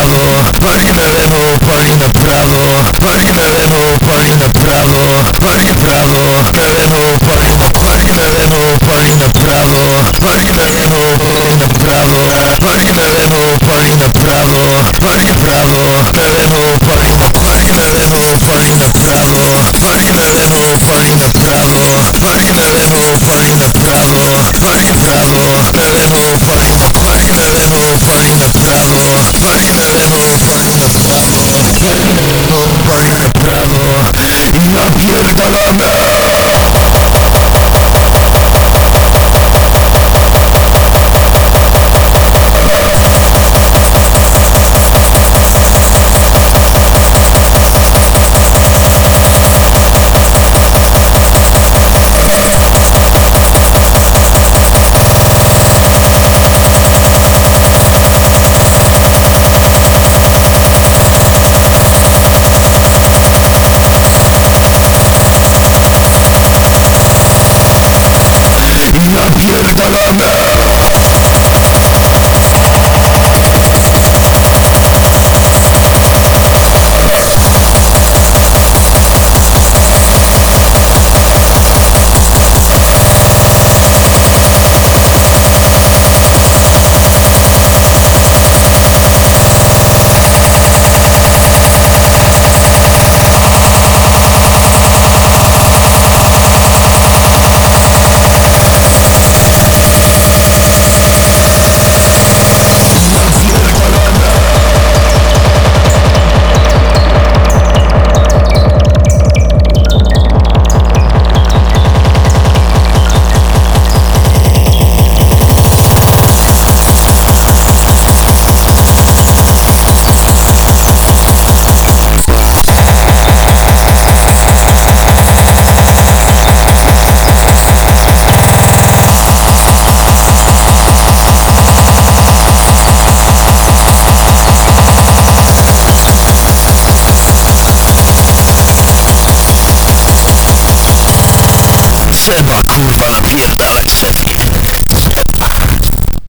Prado, party in a Prado, party in the Prado Levanta é a. Seba, kurwa, napierdalać setki